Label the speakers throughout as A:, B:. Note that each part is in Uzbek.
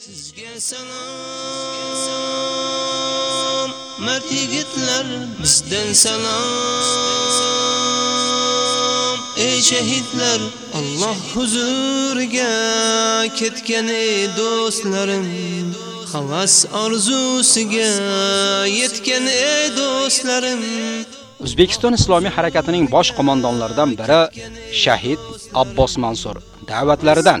A: Sizga salom, mard yigitlar, bizdan salom. Ey shahidlar, Alloh huzuriga ketgan ey do'stlarim. Havas orzusiga yetgan ey do'stlarim.
B: O'zbekiston Islomiy harakatining bosh qo'mondonlaridan biri shahid Abbos Mansur da'vatlaridan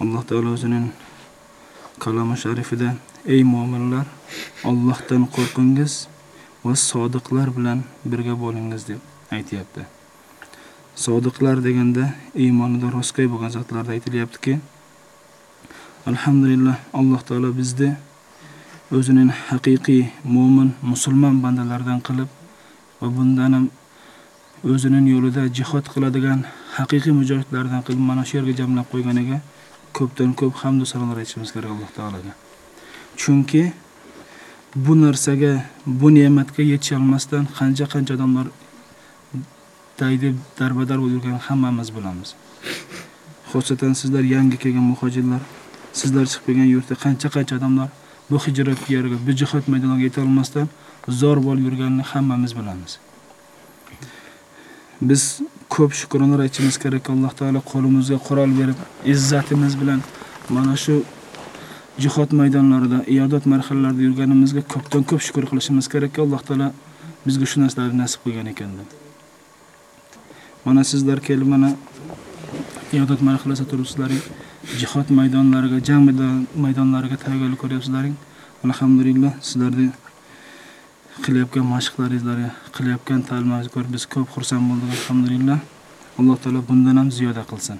C: Alloh taolo o'zining kalomi sharifida ey mo'minlar Allohdan qo'rqingiz va sodiqlar bilan birga bo'lingiz deb aytyapti. Sodiqlar deganda iymonida rostgo'y bo'lgan zotlarda aytilyaptiki alhamdulillah alloh taolo bizni o'zining haqiqiy mo'min musulmon bandalaridan qilib va bundan ham o'zining yo'lida jihod qiladigan haqiqiy mujohidlardan qilib mana shu yerga jamlab qo'yganiga ko'pdan ko'p hamdu sanolar aytishimiz kerak alloh taologa. Chunki bu narsaga bu ne'matga yetisholmasdan qancha qancha odamlar daydi darbadar bo'lib yurganini hammamiz bilamiz. Xosatan sizlar yangi kelgan muhojirlar sizlar chiqib kelgan yurtda qancha qancha odamlar bu hijrat yeriga bu jihod maydoniga yetolmasdan zor bo'lib yurganini hammamiz bilamiz. Biz ko'p shukronalar aytishimiz kerak. Alloh taolo qo'limizga qurol berib izzatimiz bilan mana shu jihod maydonlarida iyodat marhalalarida yurganimizga ko'pdan ko'p shukur qilishimiz kerakki alloh taolo bizga shu narsalarni nasib qilgan ekan deb. Mana sizlar kelib mana iyodat marhalasida turibsizlaring jihod maydonlariga jang maydonlariga tayyorgarlik ko'ryapsizlaring. Alhamdulillah sizlarni qilayotgan mashqlaringizlarga qilayotgan ta'limlaringizni ko'rib biz ko'p xursand bo'ldik alhamdulillah. Alloh taolo bundan ham ziyoda qilsin.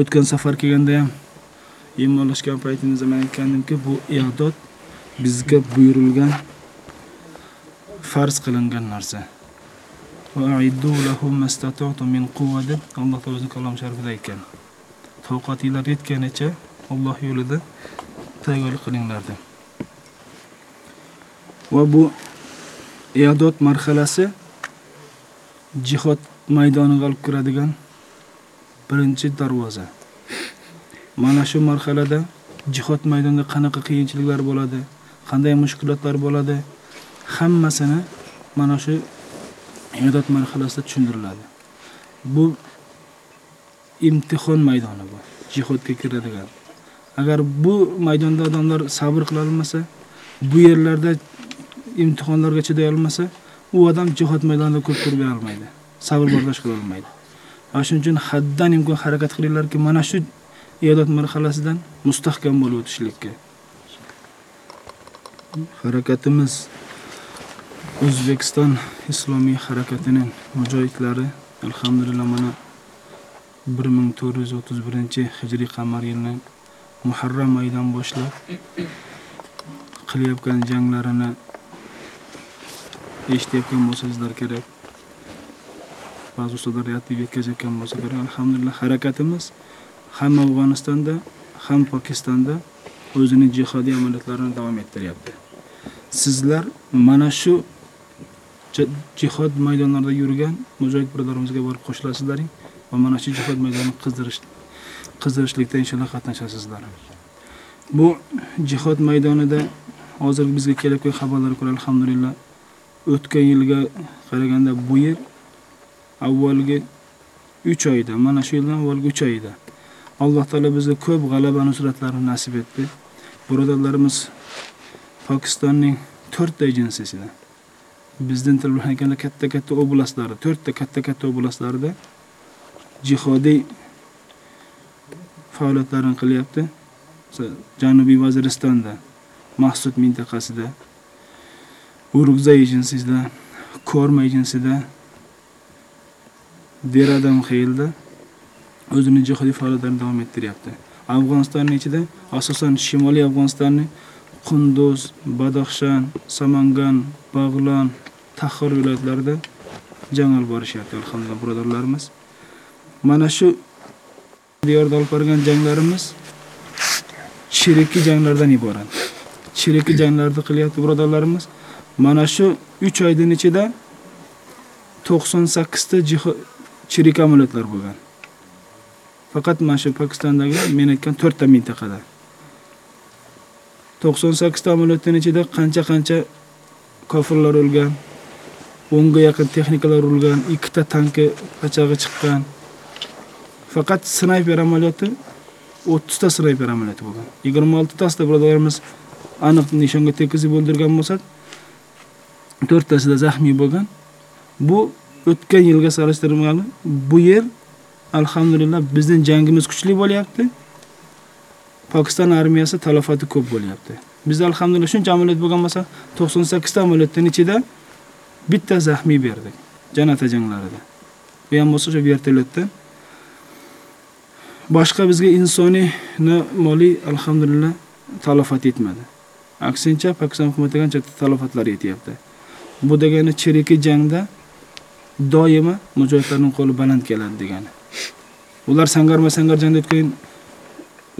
C: O'tgan safar kelganda ham imolashgan paytimizda man aytgandimki bu iodod bizga buyurilgan farz qilingan narsa. Alloh taolo o'zini kalom sharifida aytgan. Toqatinglar yetganicha alloh yo'lida tayyorgarlik qilinglar deb. Va bu iodot marhalasi jihod maydoniga olib kiradigan birinchi darvoza. Mana shu marhalada jihod maydonida qanaqa qiyinchiliklar bo'ladi qanday mushkulotlar bo'ladi hammasini mana shu iodot marhalasida tushuntiriladi. Bu imtihon maydoni bu jihodga kiradigan. Agar bu maydonda odamlar sabr qila olmasa bu yerlarda imtihonlarga chiday olmasa u odam jihod maydonida ko'p turib olmaydi sabr bardosh qila olmaydi. Shuning uchun haddan imkon harakat qilinglarki mana shu iyodat marhalasidan mustahkam bo'lib o'tishlikka. Harakatimiz o'zbekiston islomiy harakatining mujohidlari alhamdulillah mana bir ming to'rt yuz o'ttiz birinchi hijriy qamar yilini muharram oyidan boshlab qilayotgan janglarini eshitayotgan bo'lsangizlar kerak ba'zi ustalar aytib yetkazayotgan bo'lsa kerak alhamdulillah harakatimiz ham afg'onistonda ham pokistonda o'zining jihodiy amaliyotlarini davom ettiryapti sizlar mana shu jihod maydonlarida yurgan mujohid birodarimizga borib qo'shilasizlaring va mana shu jihod maydonini qizdirish qizdirishlikda inshaalloh qatnashasizlar bu jihod maydonida hozir bizga kelayotgan xabarlarga ko'ra alhamdulillah. O'tgan yilga qaraganda bu yil avvalgi 3 oyda mana shu yildan avvalgi 3 oyda alloh taolo bizga ko'p g'alaba nusratlarni nasib etdi. Birodarlarimiz pokistonning 4 ta jinsisidan bizdan til bilan aytganda katta katta oblastlarda ta katta katta oblastlarda jihodiy faoliyatlarini qilyapti. Janubiy vaziristonda mahsud mintaqasida urugza ejensiyasida korma ejinsida, der adam xeyilda o'zining jihodiy faoliyatlarini davom ettiryapti Afg'onistonning ichida asosan Shimoliy Afg'onistonni Qunduz, Badaxshan, Samangan, Bag'lon, Taxir viloyatlarida jang olib borishyapti alhamdulillah birodarlarimiz. Mana shu diyorda olib borgan janglarimiz chirikki janglardan iborat. Chirikki janglarda qilyapti birodarlarimiz. Mana shu 3 oyning ichida 98 ta chirik amaliyotlar bo'lgan. Faqat mana shu Pokistondagi men aytgan 4 ta mintaqada. 98 ta amaliyotning ichida qancha-qancha kofirlar o'lgan, 10 ga yaqin texnikalar urilgan, 2 ta tanki pachag'i chiqqan. Faqat snayper amaliyoti 30 ta snayper amaliyoti bo'lgan. 26 tasida birodarlarimiz aniq nishonga tekizib o'ldirgan bo'lsa, 4 zaxmiy bo'lgan. Bu o'tgan yilga solishtirganda bu yil alhamdulillah bizning jangimiz kuchli bo'lyapti. Pokiston armiyasi talafoti ko'p bo'lyapti. Biz alhamdulillah shuncha amaliyot bo'lgan bo'lsa, 98 ta amaliyotning ichida bitta zaxmiy berdik. Janata janglarida. Bu ham bo'lsa shu vertolyotda. Boshqa bizga insoniy moliy alhamdulillah talafot yetmadi. Aksincha Pokiston hukumatiga qancha talofatlar yetyapti. Bu degani chiriki jangda doimo mujohidlarning qo'li baland keladi degani. Ular sangarma-sangar jangda o'tgan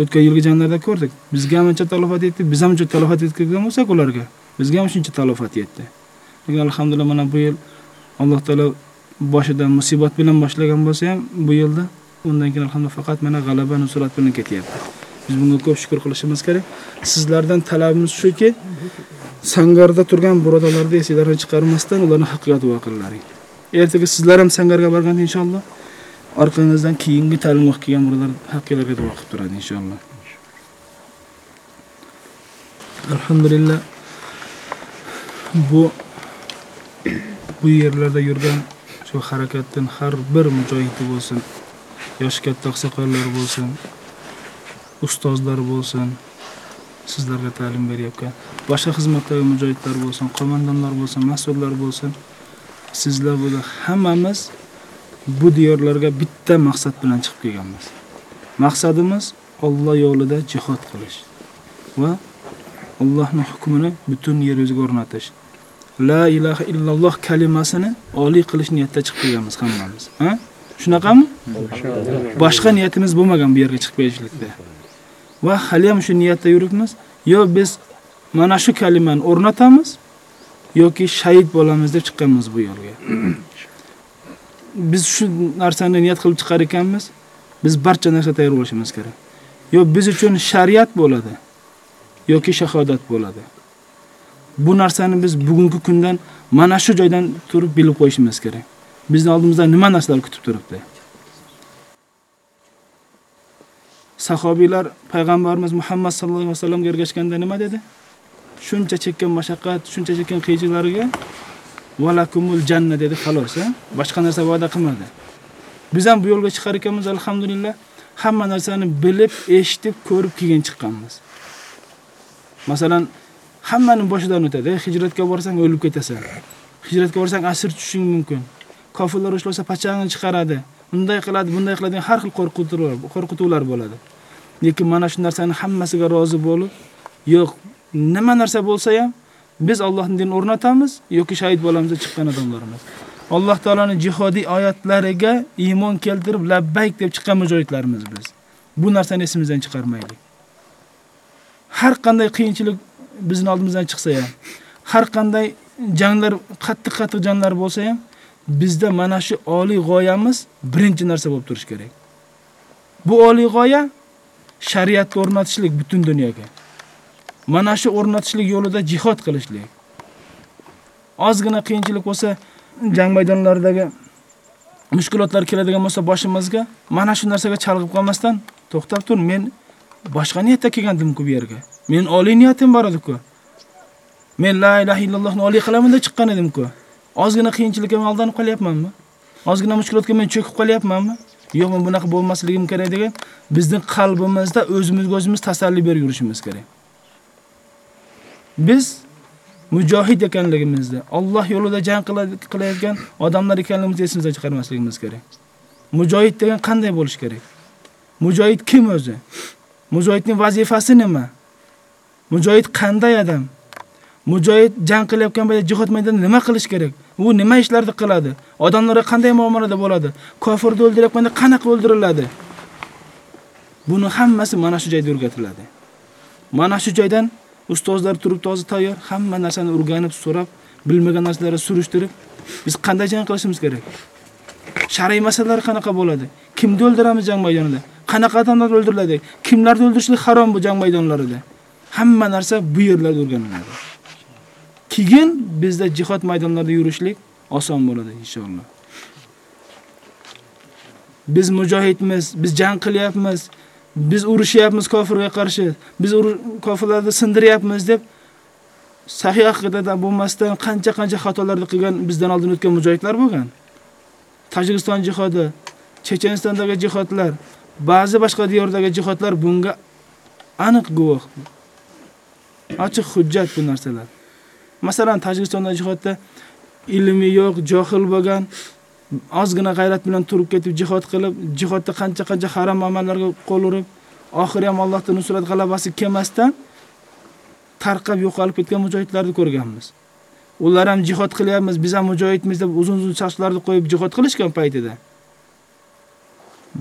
C: o'tgan yilgi janglarda ko'rdik. Bizga ham ancha talofat yetdi, biz ham ancha talofat yetkazgan bo'lsak ularga, bizga ham shuncha talofat yetdi. Lekin alhamdulillah mana bu yil Alloh taolo boshidan musibat bilan boshlagan bo'lsa ham bu yilda undan keyin alhamdulillah faqat mana g'alaba nusrat bilan ketyapti. Biz bunga ko'p shukr qilishimiz kerak. Sizlardan talabimiz shuki, sangarda turgan birodarlarni esinglardan chiqarmasdan ularni haqqiga duo qilaring. Ertaga sizlar ham sangarga borganda inshaalloh orqangizdan keyingi ta'lim o'qib kelgan birodar haqqilarga duo qilib turadi inshaalloh. Alhamdulillah bu bu yerlarda yurgan shu harakatdan har bir mujohidi bo'lsin, yoshi katta oqsoqollar bo'lsin, ustozlar bo'lsin, sizlarga ta'lim beryapgan, boshqa xizmatdagi mujohidlar bo'lsin, qo'mondonlar bo'lsin, mas'ullar bo'lsin, sizlar bilan hammamiz bu diyorlarga bitta maqsad bilan chiqib kelganmiz. Maqsadimiz Alloh yo'lida jihad qilish va Allohning hukmini butun yer yuziga o'rnatish. La ilaha illalloh kalimasini oliy qilish niyatida chiqib kelganmiz hammamiz. Ha? Shunaqami? Boshqa niyatimiz bo'lmagan bu yerga chiqib kelishlikda. Va hali ham shu niyatda yuribmiz. Yo biz mana shu kalimani o'rnatamiz yoki shahid bo'lamiz deb chiqqanmiz bu yo'lga. Biz shu narsani niyat qilib chiqar ekanmiz. Biz barcha narsa tayyor bo'lishimiz kerak. Yo biz uchun shariat bo'ladi yoki shahodat bo'ladi. Bu narsani biz bugungi kundan mana shu joydan turib bilib qo'yishimiz kerak. Bizning oldimizda nima narsalar kutib turibdi? Sahobiylar payg'ambarimiz Muhammad sallallohu alayhi vasallamga ergashganda nima dedi? Shuncha chekkan mashaqqat, shuncha chekkan qiyinchiliklarga valakumul janna dedi xolos. Boshqa narsa va'da qilmadi. Biz ham bu yo'lga chiqar ekanmiz alhamdulillah. Hamma narsani bilib, eshitib, ko'rib kelgan chiqqanmiz. Masalan, hammaning boshidan o'tadi. Hijratga borsang o'lib ketasan. Hijratga borsang asir tushishing mumkin. Kofirlar ushlasa pachangni chiqaradi. Unday qiladi, bunday qiladi, har xil qo'rqituvlar, qo'rqituvlar bo'ladi. Lekin mana shu narsani hammasiga rozi bo'lib, yo'q, nima narsa bo'lsa ham biz Allohning dinini o'rnatamiz yoki shahid bo'lamiz chiqqan odamlarimiz. Alloh taolaning jihodiy oyatlariga iymon keltirib labbayk deb chiqqan mujohidlarimiz biz. Bu narsani esimizdan chiqarmaylik. Har qanday qiyinchilik bizning oldimizdan chiqsa ham, har qanday janglar, qattiq-qattiq janglar bo'lsa ham, bizda mana shu oliy g'oyamiz birinchi narsa bo'lib turish kerak. Bu oliy g'oya shariatni o'rnatishlik butun dunyoga. Mana shu o'rnatishlik yo'lida jihad qilishlik. Ozgina qiyinchilik bo'lsa, jang maydonlaridagi mushkulotlar keladigan bo'lsa boshimizga, mana shu narsaga chalg'ib qolmasdan, to'xtab tur, men boshqa niyatda kelgandim-ku bu yerga. Men oliy niyatim bor edi-ku. Men la ilaha illallohni oliy qilaman deb chiqqan edim-ku. Ozgina qiyinchilikka men aldanib qolyapmanmi? Ozgina mushkulotga men cho'kib qolyapmanmi? Yo'q, men bunaqa bo'lmasligim kerak degan bizning qalbimizda o'zimizga o'zimiz tasalli berib yurishimiz kerak. Biz mujohid ekanligimizni, Alloh yo'lida jang qilayotgan odamlar ekanligimizni esimizdan chiqarmasligimiz kerak. Mujohid degan qanday bo'lish kerak? Mujohid kim o'zi? Mujohidning vazifasi nima? Mujohid qanday odam? Mujohid jang qilayotgan paytda jihod maydonida nima qilish kerak? U nima ishlarni qiladi? Odamlarga qanday muomalada bo'ladi? Kofirni o'ldirayotganda qanaqa o'ldiriladi? Buni hammasi mana shu joyda o'rgatiladi. Mana shu joydan ustozlar turib tozi tayyor, hamma narsani o'rganib, so'rab, bilmagan narsalarni surishtirib, biz qanday jang qilishimiz kerak? Shar'iy masalalar qanaqa bo'ladi? Kimni o'ldiramiz jang maydonida? Qanaqa odamlar o'ldiriladi? Kimlarni o'ldirishlik harom bu jang maydonlarida? Hamma narsa bu yerlarda o'rganiladi. Keyin bizda jihod maydonlarida yurishlik oson bo'ladi inshaalloh. Biz mujohidmiz, biz jang qilyapmiz, biz urushyapmiz kofirga qarshi, biz kofirlarni sindiryapmiz deb sahih aqidada bo'lmasdan qancha-qancha xatolarni qilgan bizdan oldin o'tgan mujohidlar bo'lgan. Tojikiston jihodi, Chechenistondagi jihodlar, ba'zi boshqa diyordagi jihodlar bunga aniq guvoh. Ochiq hujjat bu narsalar. Masalan, Tojikistondagi jihodda ilmi yo'q, johil bo'lgan, ozgina g'ayrat bilan turib ketib jihod qilib, jihodda qancha-qancha harom amallarga qo'l urib, oxiri ham Allohning nusrat g'alabasi kelmasdan tarqab yo'qolib ketgan mujohidlarni ko'rganmiz. Ular ham jihod qilyapmiz, biz ham mujohidmiz deb uzun-uzun sochlarni qo'yib jihod qilishgan paytida.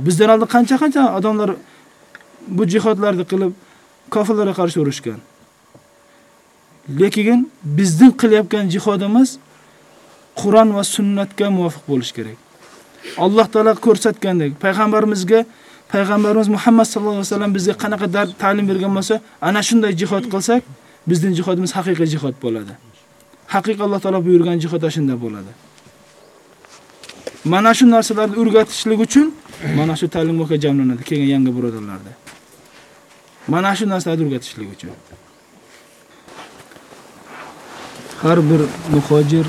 C: Bizdan oldin qancha-qancha odamlar bu jihodlarni qilib kofirlarga qarshi urushgan. Lekin bizning qilayotgan jihodimiz Qur'on va sunnatga muvofiq bo'lish kerak. Alloh taolo ko'rsatgandek, payg'ambarimizga payg'ambarimiz Muhammad sallallohu alayhi vasallam bizga qanaqa ta'lim bergan bo'lsa, ana shunday jihod qilsak, bizning jihodimiz haqiqiy jihod bo'ladi. Haqiqiy Alloh taolo buyurgan jihod shunda bo'ladi. Mana shu narsalarni o'rgatishlik uchun mana shu ta'lim ta'limga jamlanadi kelgan yangi birodarlarda. Mana shu narsalarni o'rgatishlik uchun. Har bir muhojir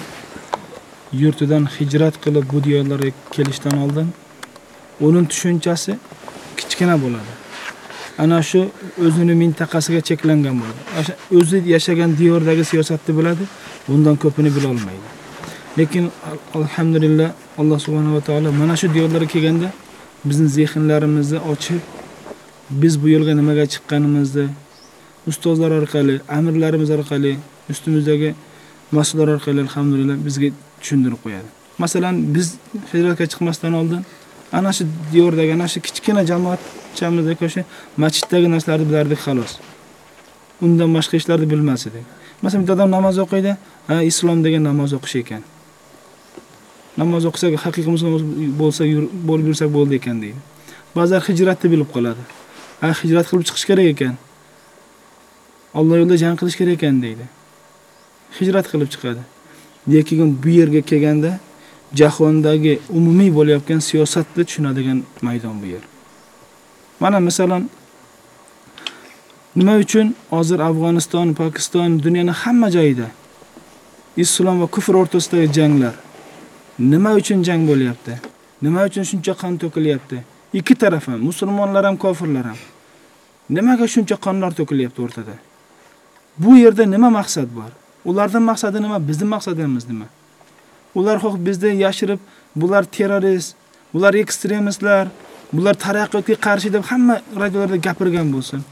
C: yurtidan hijrat qilib bu diyorlarga kelishdan oldin uning tushunchasi kichkina bo'ladi. Ana shu o'zini mintaqasiga cheklangan bo'ladi. O'sha o'zi yashagan diyordagi siyosatni biladi, bundan ko'pini bilolmaydi. Lekin alhamdulillah Alloh subhanahu va taolo mana shu diyorlarga kelganda bizning zehnlarimizni ochib, biz bu yo'lga nimaga chiqqanimizni ustozlar orqali, amirlarimiz orqali, ustimizdagi mas'ullar orqali alhamdulillah bizga tushuntirib qo'yadi. Masalan, biz hijratga chiqmasdan oldin ana shu diyordagi ana shu kichkina jamoatchamizda o'sha masjiddagi narsalarni bilardik xolos. Undan boshqa ishlarni bilmas edik. Masalan, bitta odam namoz o'qiydi, ha, islom degan namoz o'qish ekan. Namoz o'qisak, haqiqiy musulmon bo'lsa, bo'lib yursak bo'ldi ekan deydi. ba'zilar hijratni bilib qoladi. Ha, hijrat qilib chiqish kerak ekan. Alloh yo'lida jang qilish kerak ekan deydi. Hijrat qilib chiqadi. Lekin bu yerga kelganda jahondagi umumiy bo'layotgan siyosatni tushunadigan maydon bu yer. Mana masalan nima uchun hozir Afg'oniston, Pokiston, dunyoning hamma joyida islom va kufr o'rtasidagi janglar nima uchun jang bo'lyapti? Nima uchun shuncha qon to'kilyapti? Ikki taraf ham, musulmonlar ham, kofirlar ham. Nimaga shuncha qonlar to'kilyapti o'rtada? Bu yerda nima maqsad bor? Ularning maqsadi nima? Bizning maqsadimiz nima? Ular xo'p bizdan yashirib, bular terrorist, bular ekstremistlar, bular taraqqiyotga qarshi deb hamma radiolarda gapirgan bo'lsin.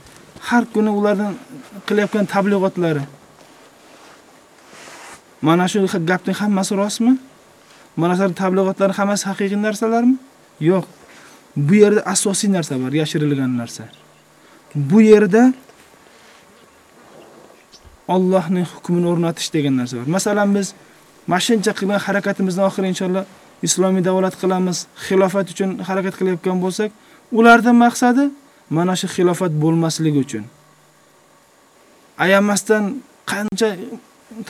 C: Har kuni ularning qilayotgan tabliğotlari. Mana shu gapning hammasi rostmi? Mana shu tabliğotlar hammasi haqiqiy narsalarmi? Yo'q. Bu yerda asosiy narsa bor, yashirilgan narsa. Bu yerda Allohning hukmini o'rnatish degan narsa bor. Masalan, biz mashincha qilgan harakatimizdan oxiri inshaalloh islomiy davlat qilamiz, xilofat uchun harakat qilayotgan bo'lsak, ularning maqsadi mana shu xilofat bo'lmasligi uchun. Ayamasdan qancha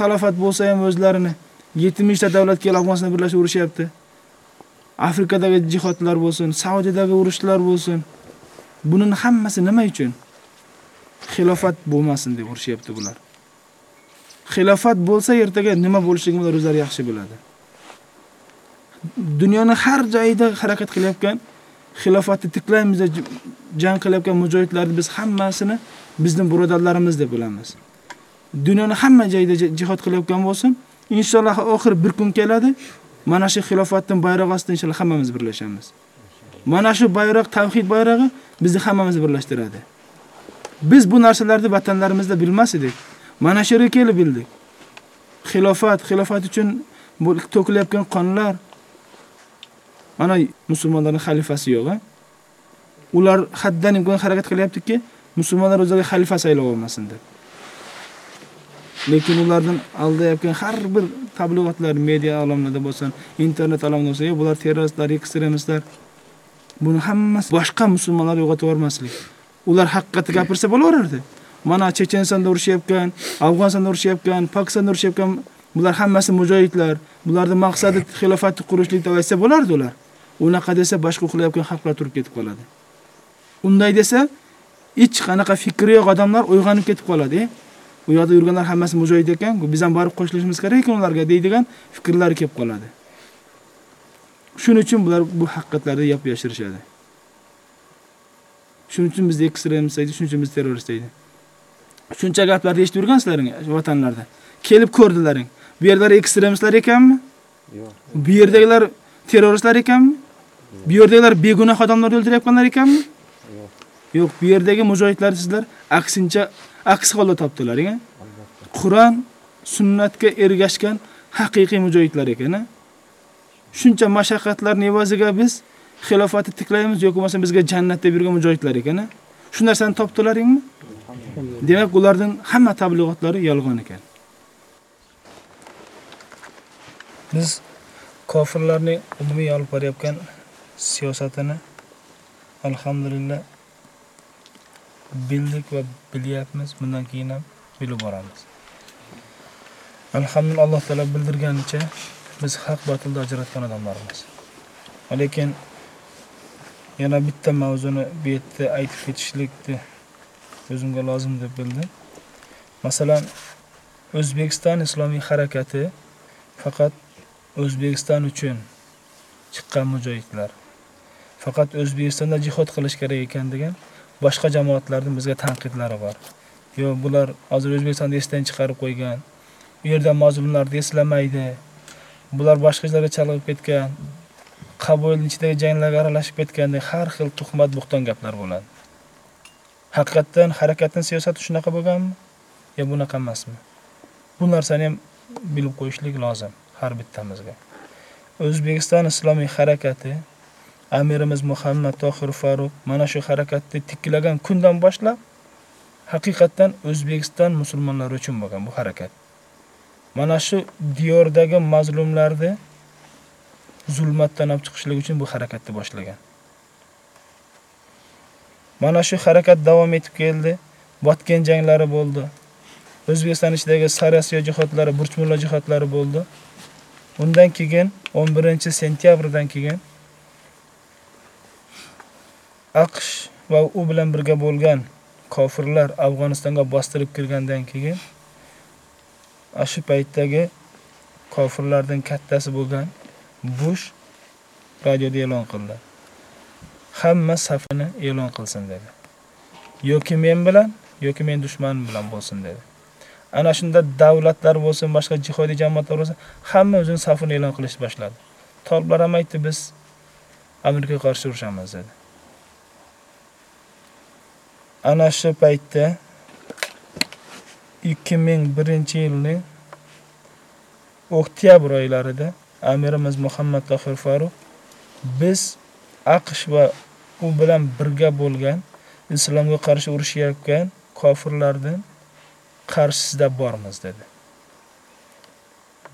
C: talafat bo'lsa ham o'zlarini 70 ta davlat kelib Afg'onistonda birlashib urushyapti. Afrikadagi jihodlar bo'lsin, Saudiyadagi urushlar bo'lsin. Buning hammasi nima uchun? Xilofat bo'lmasin deb urushyapti bular. Xilofat bo'lsa ertaga nima bo'lishligini ular o'zlari yaxshi biladi. Dunyoni har joyida harakat qilayotgan xilofatni tiklaymiz deb jang qilayotgan mujohidlarni biz hammasini bizning birodarlarimiz deb bilamiz. Dunyoni hamma joyida jihad qilayotgan bo'lsin, inshaalloh oxir bir kun keladi, mana shu xilofatning bayrog'i ostida inshaalloh hammamiz birlashamiz. Mana shu bayroq tavhid bayrog'i bizni hammamizni birlashtiradi. Biz bu narsalarni vatanlarimizda bilmas edik. Mana shu yerga kelib bildik. Xilofat, xilofat uchun bu to'kilayotgan qonlar mana musulmonlarning xalifasi yo'q, a? Ular haddan imkon harakat qilyaptiki, musulmonlar o'zlariga xalifa saylab olmasin deb. Lekin ulardan aldayotgan har bir tabliğotlar media olamida bo'lsin, internet olamida bo'lsa, bular terroristlar, ekstremistlar. Buni hammasi boshqa musulmonlar yo'qotib yubormaslik. Ular haqiqatni gapirsa bo'laverardi. Mana Chechenistonda urushyapgan, Afg'onistonda urushyapgan, Pokistonda urushyapgan bular hammasi mujohidlar. Bularning maqsadi xilofatni qurishlik deb aytsa bo'lardi ular. Unaqa desa boshqa uxlayotgan xalqlar turib ketib qoladi. Unday desa, hech qanaqa fikri yo'q odamlar uyg'onib ketib qoladi. U yoqda yurganlar hammasi mujohid ekan, biz ham borib qo'shilishimiz kerak ekan ularga deydigan fikrlar kelib qoladi. Shuning uchun bular bu haqiqatlarni yop yashirishadi. Shuning uchun biz ekstremist deydi, shuning uchun biz terrorist deydi. Shuncha gaplarni eshitib yurgansizlaring vatanlarda. Kelib ko'rdilaring. Bu yerlar ekstremistlar ekanmi?
D: Yo'q.
C: Bu yerdagilar terroristlar ekanmi? Bu yerdagilar begunoh odamlarni o'ldirayotganlar ekanmi?
D: Yo'q.
C: Yo'q, bu yerdagi mujohidlar sizlar aksincha aks holda topdilar, a? Qur'on, sunnatga ergashgan haqiqiy mujohidlar ekan, a? Shuncha mashaqqatlarning evaziga biz xilofatni tiklaymiz yoki bo'lmasa bizga jannat deb yurgan mujohidlar ekan, a? Shu narsani topdilaringmi? Demak, ularning hamma tabliğotlari yolg'on ekan. Biz kofirlarning umumiy olib borayotgan siyosatini alhamdulillah bildik va bilyapmiz. Bundan keyin ham bilib boramiz. Alhamdulillah Alloh taolo bildirganicha biz haq batilni ajratgan odamlarmiz. Lekin yana bitta mavzuni bu yerda aytib ketishlikni o'zimga lozim deb bildim. Masalan, O'zbekiston islomiy harakati faqat O'zbekiston uchun chiqqan mujohidlar. Faqat O'zbekistonda jihod qilish kerak ekan degan boshqa jamoatlarning bizga tanqidlari bor. Yo bular hozir O'zbekistonni esdan chiqarib qo'ygan. U yerda mazlumlarni eslamaydi. Bular boshqa ishlarga chalg'ib ketgan. Qaboilning ichidagi janglarga aralashib ketgandek har xil tuhmat buxton gaplar bo'ladi. Haqiqatdan harakatning siyosati shunaqa bo'lganmi? Yo bunaqa emasmi? Bu narsani ham bilib qo'yishlik lozim har bittamizga. O'zbekiston islomiy harakati Amirimiz Muhammad Tohir Faruq mana shu harakatni tiklagan kundan boshlab haqiqatdan O'zbekiston musulmonlari uchun bo'lgan bu harakat. Mana shu diyordagi mazlumlarni zulmatdan olib chiqishlik uchun bu harakatni boshlagan. Mana shu harakat davom etib keldi. Botgan janglari bo'ldi. O'zbekiston ichidagi Sarasiyo jihatlari, Burchmulla jihatlari bo'ldi. Undan keyin 11 sentyabrdan keyin AQSh va u bilan birga bo'lgan kofirlar Afg'onistonga bostirib kirgandan keyin shu paytdagi kofirlardan kattasi bo'lgan Bush radioda e'lon qildi. Hamma safini e'lon qilsin dedi. Yoki men bilan, yoki men dushmanim bilan bo'lsin dedi. Ana shunda davlatlar bo'lsin, boshqa jihodiy jamoatlar bo'lsin, hamma o'zining safini e'lon qilishni boshladi. Toliblar ham aytdi biz Amerikaga qarshi urushamiz dedi. Ana shu paytda 2001-yilning oktyabr oylarida Amirimiz Muhammad Tohir Faruq biz AQSh va u bilan birga bo'lgan islomga qarshi urushayotgan kofirlardan qarshisida bormiz dedi.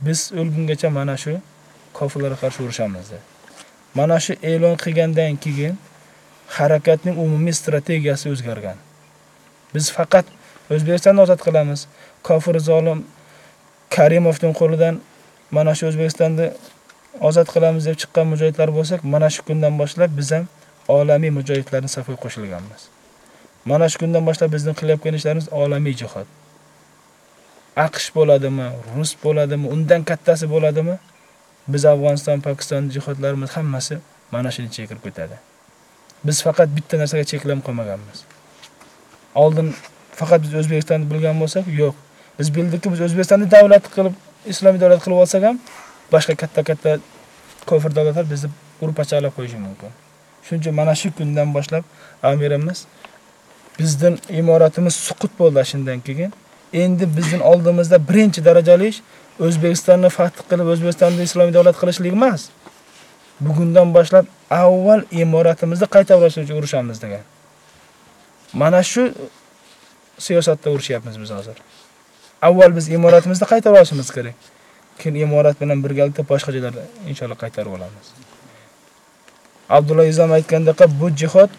C: Biz o'lgungacha mana shu kofirlarga qarshi urushamiz dedi. Mana shu e'lon qilgandan keyin harakatning umumiy strategiyasi o'zgargan. Biz faqat O'zbekistonni ozod qilamiz. Kofir zolim Karimovning qo'lidan mana shu O'zbekistonni ozod qilamiz deb chiqqan mujohidlar bo'lsak, mana shu kundan boshlab biz ham olamiy mujohidlarning safiga qo'shilganmiz. Mana shu kundan boshlab bizning qilayotgan ishlarimiz olamiy jihod. AQSh bo'ladimi, Rus bo'ladimi, undan kattasi bo'ladimi? Biz Afg'oniston, Pokiston jihodlarimiz hammasi mana shuni chekirib ketadi. Biz faqat bitta narsaga cheklanib qolmaganmiz. Oldin faqat biz O'zbekistonni bilgan bo'lsak, yo'q. Biz bildikki, biz O'zbekistonni davlat qilib, islomiy davlat qilib olsak ham, boshqa katta-katta kofir davlatlar bizni urib pachaqlab qo'yishi mumkin. Shuncha mana shu kundan boshlab amirimiz bizning imoratimiz suqut bo'ldi shundan keyin. Endi bizning oldimizda birinchi darajali ish O'zbekistonni fath qilib, O'zbekistonda islomiy davlat qilishlik emas. Bugundan boshlab avval imoratimizni qayta uchun urushamiz degan. Mana shu siyosatda urushyapmiz biz hozir. Avval biz imoratimizni qaytarib olishimiz kerak. Keyin imorat bilan birgalikda boshqa joylarda inshaalloh qaytarib olamiz. Abdulla Izam aytgandek bu jihod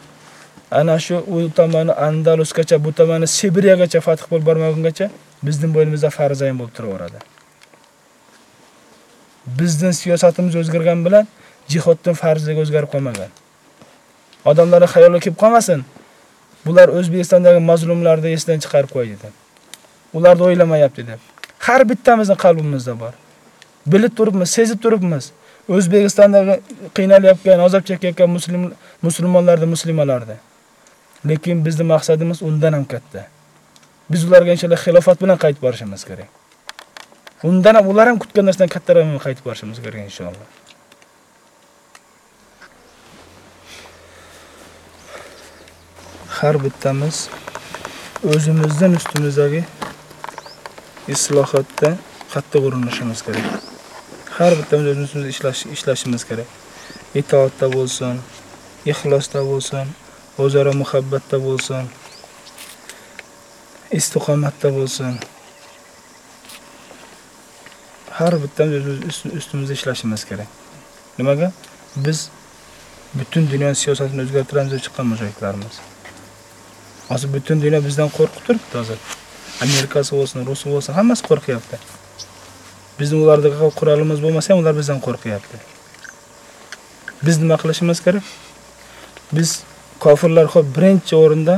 C: ana shu u tomoni Andalusgacha, bu tomoni Sibiriyagacha fath bo'lib bormagungacha bizning bo'ynimizda farz ayin bo'lib turaveradi. Bizning siyosatimiz o'zgargan bilan jihodning farzligi o'zgarib qolmagan. Odamlarning xayoliga kelib qolmasin. Bular O'zbekistondagi mazlumlarni esdan chiqarib qo'ydi deb. Ularni o'ylamayapti deb. Har bittamizning qalbimizda bor. Bilib turibmiz, sezib turibmiz. O'zbekistonda qiynalayotgan, azob chekayotgan muslim musulmonlarni, muslimalarni. Lekin bizning maqsadimiz undan ham katta. Biz ularga inshaalloh xilofat bilan qaytib borishimiz kerak. Undan ham ular ham kutgan narsadan kattaroq bilan qaytib borishimiz kerak inshaalloh. Har bittamiz o'zimizdan ustimizdagi islohotda qattiq urinishimiz kerak. Har bittamiz o'zimizda ishlash ishlashimiz kerak. Itoatda bo'lsin, ixlosda bo'lsin, o'zaro muhabbatda bo'lsin, istiqomatda bo'lsin. Har bittamiz o'zimiz ustimizda ishlashimiz kerak. Nimaga? Biz butun dunyo siyosatini o'zgartiramiz deb chiqqan mujohidlarimiz. Hozir butun dunyo bizdan qo'rqib turibdi hozir. Amerikasi bo'lsin, Rusi bo'lsin, hammasi qo'rqyapti. Bizning ulardagi qurolimiz bo'lmasa ham ular bizdan qo'rqyapti. Biz nima qilishimiz kerak? Biz kofirlar xo'p birinchi o'rinda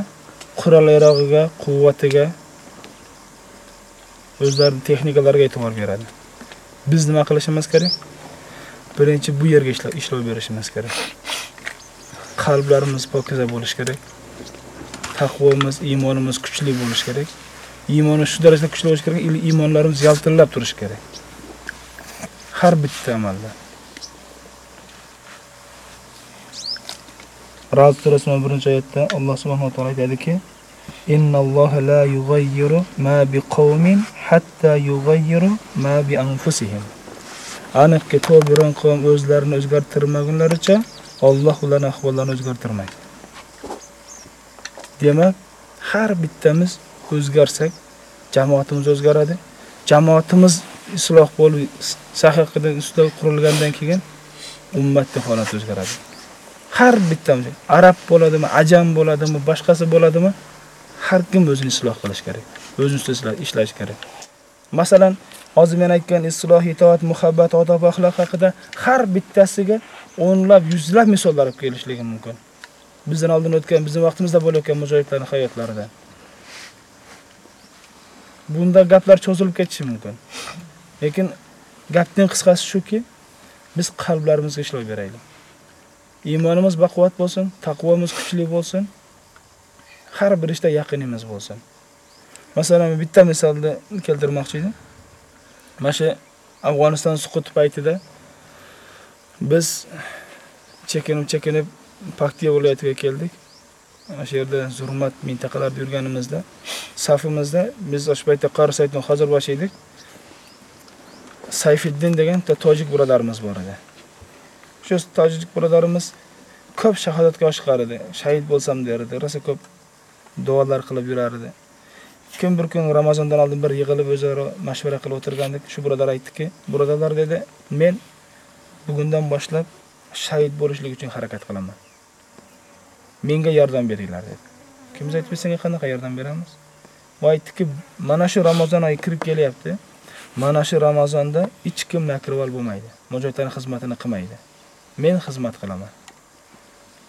C: qurol yarog'iga, quvvatiga, o'zlarining texnikalariga e'tibor beradi. Biz nima qilishimiz kerak? Birinchi bu yerga ishlov ishlov berishimiz kerak. Qalblarimiz pokiza bo'lishi kerak. Taqvomiz, iymonimiz kuchli bo'lishi kerak. Iymoni shu darajada kuchli bo'lishi kerak, iymonlarimiz yaltillab turishi kerak. Har bitta amalda. Ra'd surasining 1-oyatda Alloh subhanahu va taolo aytadiki: "Innalloha la yughayyiru ma biqaumin hatta yughayyiru ma bi anfusihim." Aniqki to'biron qavm o'zlarini o'zgartirmagunlaricha Alloh ularning ahvollarini o'zgartirmaydi. Demak, har bittamiz o'zgarsak, jamoatimiz o'zgaradi. Jamoatimiz isloh bo'lib, sahiqida ustida qurilgandan keyin ummatning holati o'zgaradi. Har bittamiz arab bo'ladimi, ajam bo'ladimi, boshqasi bo'ladimi, har kim o'zini isloh qilish kerak. O'zini ustida ishlash kerak. Masalan, hozir men aytgan isloh, itoat, muhabbat, odob va axloq haqida har bittasiga o'nlab, yuzlab misollar olib kelishligi mumkin. Bizdan oldin o'tgan, bizning vaqtimizda bo'layotgan mujohidlarning hayotlaridan. Bunda gaplar cho'zilib ketishi mumkin. Lekin gapning qisqasi shuki, biz qalblarimizga ishlov beraylik. Iymonimiz baquvvat bo'lsin, taqvomiz kuchli bo'lsin, har bir ishda yaqinimiz bo'lsin. Masalan, bitta misolni keltirmoqchi edim. Mana shu Afg'oniston suqut paytida biz chekinib-chekinib Paktiya viloyatiga keldik. Mana shu yerda Zurmat mintaqalarida yurganimizda safimizda biz o'sha paytda Qori Saidning hozirboshi edik. Sayfiddin degan tojik birodarimiz bor edi. Shu tojik birodarimiz ko'p shahodatga oshiqar edi. Shahid bo'lsam der edi Rosa ko'p duolar qilib yurar edi. Kun bir kun Ramazondan oldin bir yig'ilib o'zaro mashvara qilib o'tirgandik. Shu birodar aytdiki, "Birodarlar" dedi, "Men bugundan boshlab shahid bo'lishlik uchun harakat qilaman. Menga yordam beringlar" dedi. Kim aytib senga qanaqa yordam beramiz? U aytdiki, "Mana shu Ramazon oyi kirib kelyapti. Mana shu Ramazonda hech kim makrival bo'lmaydi. Mujohidlarning xizmatini qilmaydi. Men xizmat qilaman.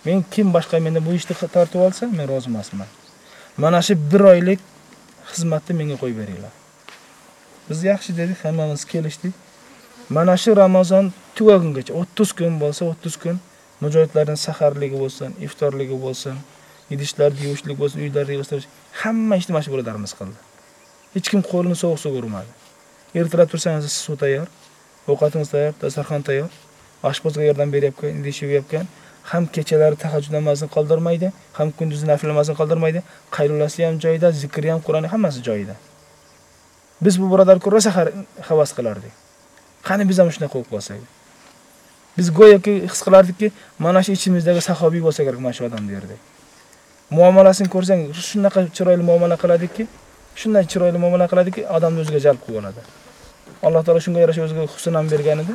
C: Men kim boshqa meni bu ishni tortib olsa, men rozi emasman. Mana shu 1 oylik xizmatni menga qo'yib beringlar. Biz yaxshi dedik, hammamiz kelishdik. Mana shu Ramazon tugagungacha 30 kun bo'lsa, 30 kun mujohidlarning saharligi bo'lsin, iftorligi bo'lsin, idishlarni yuvishlik bo'lsin, uylarni yig'ishtirish, hamma ishni mana shu birodarimiz qildi. Hech kim qo'lini sovuq suv urmadi. Ertalab tursangiz suv tayyor, ovqatingiz tayyor, dasturxon tayyor, oshpazga yordam beryapti, idish ham kechalari tahajjud namozini qoldirmaydi, ham kunduzi nafl namozini qoldirmaydi. Qayrulasi ham joyida, zikri ham, Qur'oni hammasi joyida. Biz bu birodar ko'rsa havas qilardik. Qani biz ham shunaqa qilib qolsak. Biz go'yoki his qilardikki, mana shu ichimizdagi sahobiy bo'lsa kerak mana shu odam derdik. Muomalasini ko'rsang, shunaqa chiroyli muomala qiladiki, shunday chiroyli muomala qiladiki, odamni o'ziga jalb qilib oladi. Alloh taolo shunga yarasha o'ziga husn ham bergan edi.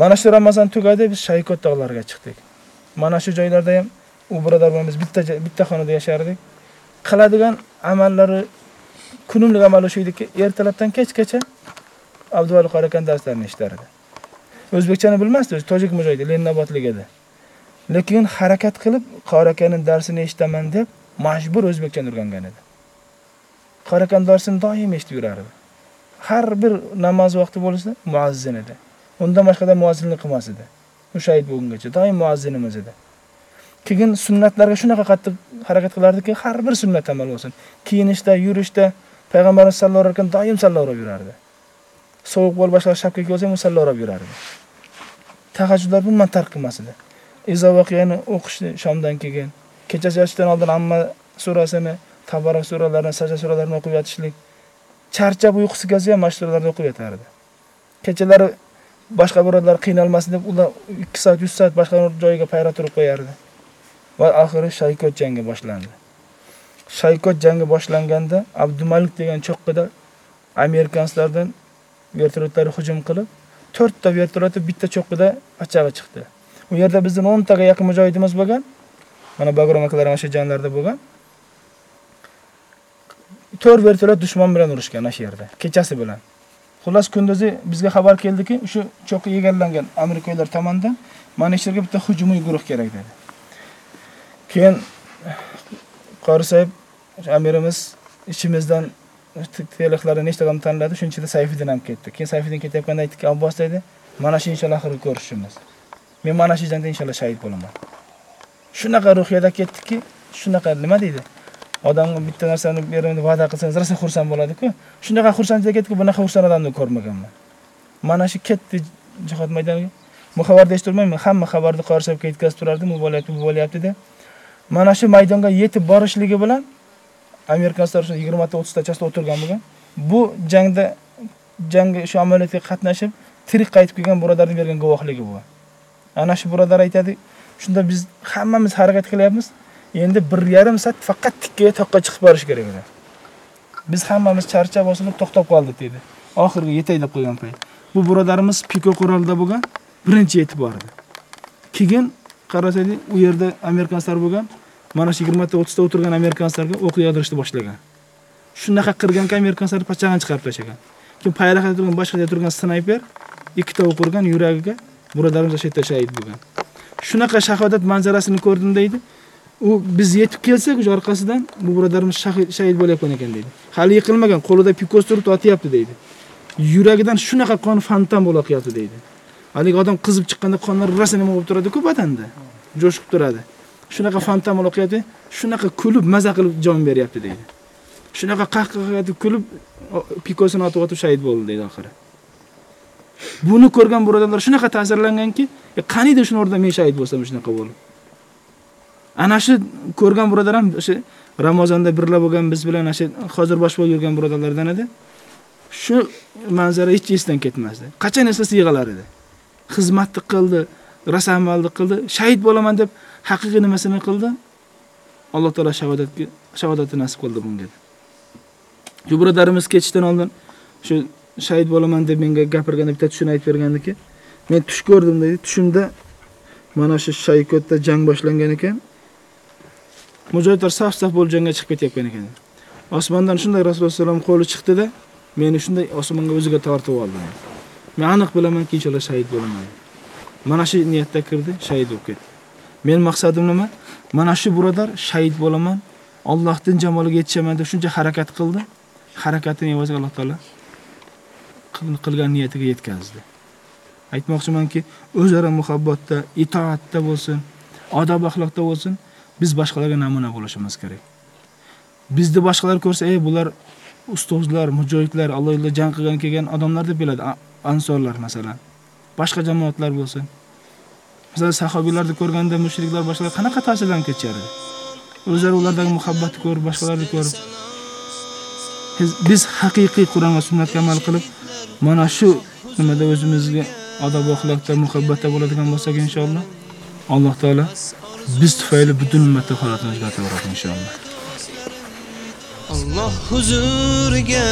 C: Mana shu Ramazon tugadi, biz Shaykot tog'lariga chiqdik. Mana shu joylarda ham u birodar bilan biz bitta bitta xonada yashardik. Qiladigan amallari kunumlik amali shu ediki, ertalabdan kechgacha Abduvali Qorakan darslarini eshitardi. O'zbekchani bilmasdi, o'zi tojik mujohid, Lennobodlik edi. Lekin harakat qilib Qorakaning darsini eshitaman deb majbur o'zbekchani o'rgangan edi. Qorakan darsini doim eshitib yurardi. Har bir namoz vaqti bo'lsa, muazzin edi. Undan boshqada muazzinlik qilmas edi. U bo'lgungacha doim muazzinimiz edi. Keyin sunnatlarga shunaqa qattiq harakat qilardiki, har bir sunnat amal bo'lsin. Kiyinishda, yurishda payg'ambarimiz sallallohu alayhi vasallam doim sallallohu yurardi. sovuq bo'lib boshqa shapka kiyib ham musalla yurardi. Tahajjudlar bundan tark qilmas edi. Izo voqeani o'qishni shomdan keyin, kechasi yotishdan oldin amma surasini, Tabarak suralarini, Sajda suralarini o'qib yotishlik. Charchab uyqusi kelsa ham mashhurlarni o'qib yotardi. Kechalari boshqa birodlar qiynalmasin deb ular 2 soat, 3 soat boshqa joyiga payra turib qo'yardi. Va oxiri Shaykot jangi boshlandi. Shaykot jangi boshlanganda Abdumalik degan cho'qqida Amerikanslardan vertolyotlari hujum qilib, 4 ta vertolyoti bitta cho'qqida achag'i chiqdi. U yerda bizning 10 taga yaqin mujohidimiz bo'lgan. Mana Bagrom akalar mana shu janlarda bo'lgan. 4 vertolyot dushman bilan urushgan o'sha yerda, kechasi bilan. Xullas kunduzi bizga xabar keldiki, o'sha cho'qqi egallangan amerikaliklar tomonidan mana shu yerga bitta hujumiy guruh kerak dedi. Keyin qori sahib amirimiz ichimizdan telexlarni nechta odam tanladi, shuning ichida Sayfiddin ham ketdi. Keyin Sayfiddin ketayotganda aytdiki, Abbos dedi, mana shu inshaalloh oxirgi ko'rishimiz. Men mana shu jangda inshaalloh shahid bo'laman. Shunaqa ruhiyada ketdiki, shunaqa nima deydi? Odamga bitta narsani beraman va'da qilsangiz, rosa xursand bo'ladi-ku. Shunaqa xursandchilik ketdiki, bunaqa xursand odamni ko'rmaganman. Mana shu ketdi jihod maydoniga. Bu xabarda eshittirmayman, hamma xabarni qorisabga yetkazib turardi, bu bo'lyapti, bu bo'lyapti. Mana shu maydonga yetib borishligi bilan amerikaliklar shu 20 ta 30 tachasida o'tirgan bo'lgan. Bu jangda jangga shu amaliyotga qatnashib, tirik qaytib kelgan birodarni bergan guvohligi bu. Ana shu birodar aytadi, shunda biz hammamiz harakat qilyapmiz. Endi 1.5 soat faqat tikkaga toqqa chiqib borish kerak edi. Biz hammamiz charchab osilib to'xtab qoldik dedi. Oxirgi yetay deb qo'ygan payt. Bu birodarimiz Piko qurolida bo'lgan, birinchi yetib bordi. Keyin qarasak, u yerda amerikanlar bo'lgan, mana shu 20 ta 30 o'tirgan amerikanlarga o'q yog'dirishni boshlagan. Shunaqa qirganki amerikanlar pachag'ini chiqarib tashlagan. Keyin payraxda turgan boshqa yerda turgan snayper ikkita o'q urgan yuragiga birodarimiz o'sha yerda shahid bo'lgan. Shunaqa shahodat manzarasini ko'rdim deydi. U biz yetib kelsak, o'sha orqasidan bu birodarimiz shahid bo'layotgan ekan deydi. Hali yiqilmagan, qo'lida pikos turib otyapti deydi. Yuragidan shunaqa qon fontan bo'layapti deydi. Haligi odam qizib chiqqanda qonlar rosa nima bo'lib turadi-ku badanda. Jo'shib turadi. Shunaqa fontan bo'layapti, shunaqa kulib, maza qilib jon beryapti deydi. Shunaqa qahqaha kulib pikosini otib otib shahid bo'ldi deydi oxiri. Buni ko'rgan birodarlar shunaqa ta'sirlanganki, e, qaniydi shuni o'rnida men shahid bo'lsam shunaqa bo'lib. Ana shu ko'rgan birodar ham o'sha Ramazonda birga bo'lgan biz bilan o'sha hozir bosh bo'lib yurgan birodarlardan edi. Shu manzara hech esdan ketmasdi. Qachon eslasa yig'alar edi. Xizmatni qildi, rasamvaldi qildi, shahid bo'laman deb haqiqiy nimasini qildi. Alloh taolo shahodatga shahodatni nasib qildi bunga. Shu birodarimiz ketishdan oldin shu shahid bo'laman deb menga gapirganda bitta tushini aytib bergandiki, men tush ko'rdim dedi. Tushimda mana shu Shaykotda jang boshlangan ekan. Mujohidlar saf-saf bo'lib jangga chiqib ketayotgan ekan. Osmondan shunday Rasululloh sollallohu qo'li chiqdi-da, meni shunday osmonga o'ziga tortib oldi. Men aniq bilamanki, inshaalloh shahid bo'laman. Mana shu niyatda kirdi, shahid bo'lib ketdi. Men maqsadim nima? Mana shu birodar shahid bo'laman, Allohning jamoliga yetishaman deb shuncha harakat qildi. Harakatini evaziga Alloh taolo qilgan niyatiga yetkazdi. Aytmoqchimanki, o'zaro muhabbatda, itoatda bo'lsin, odob axloqda bo'lsin, biz boshqalarga namuna bo'lishimiz kerak. Bizni boshqalar ko'rsa, "Ey, bular ustozlar, mujohidlar, Alloh yo'lida jang qilgan kelgan odamlar" deb biladi, ansorlar masalan. Boshqa jamoatlar bo'lsin. Masalan, sahobiylarni ko'rganda mushriklar boshqalar qanaqa ta'sirlanib ketishar edi. O'zlari ulardagi muhabbatni ko'rib, boshqalarni ko'rib biz haqiqiy Qur'on va sunnatga amal qilib, mana shu nimada o'zimizga odob axloqda muhabbatda bo'ladigan bo'lsak inshaalloh, Alloh taolo biz tufayli butun ummatni holatini o'zgartirib yuboradi inshaalloh.
A: Alloh huzuriga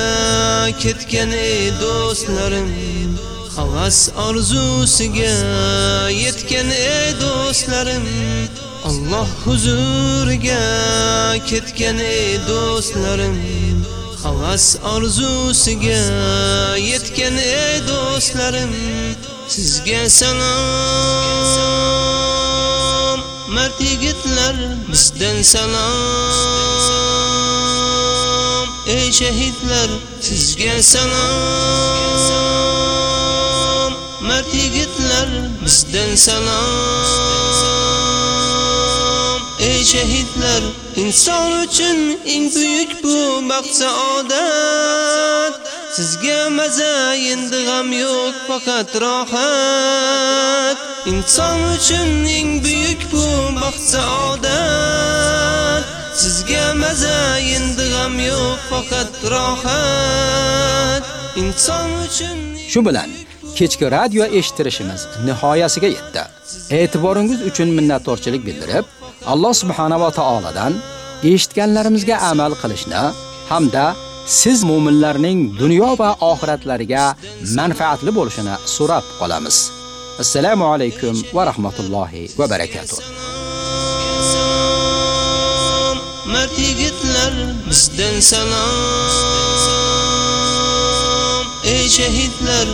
A: ketgan ey do'stlarim havas orzusiga yetgan ey do'stlarim Alloh huzuriga ketgan ey do'stlarim havas orzusiga yetgan ey do'stlarim sizga salom mard yigitlar bizdan salom ey shahidlar sizga salom mard yigitlar bizdan salom ey shahidlar inson uchun eng buyuk bu baxt saodat sizga maza endi g'am yo'q faqat rohat. Inson uchun eng buyuk bu baxt saodat sizga maza endi g'am yo'q faqat rohat. Inson uchun
B: Shu bilan kechki radio eshitirishimiz nihoyasiga yetdi. E'tiboringiz uchun minnatdorchilik bildirib, Alloh subhanahu va taoladan eshitganlarimizga amal qilishni hamda siz mu'minlarning dunyo va oxiratlariga manfaatli bo'lishini so'rab qolamiz. Assalomu alaykum va rahmatullohi va barakatuh.
A: salom mard yigitlar bizdan salom ey shahidlar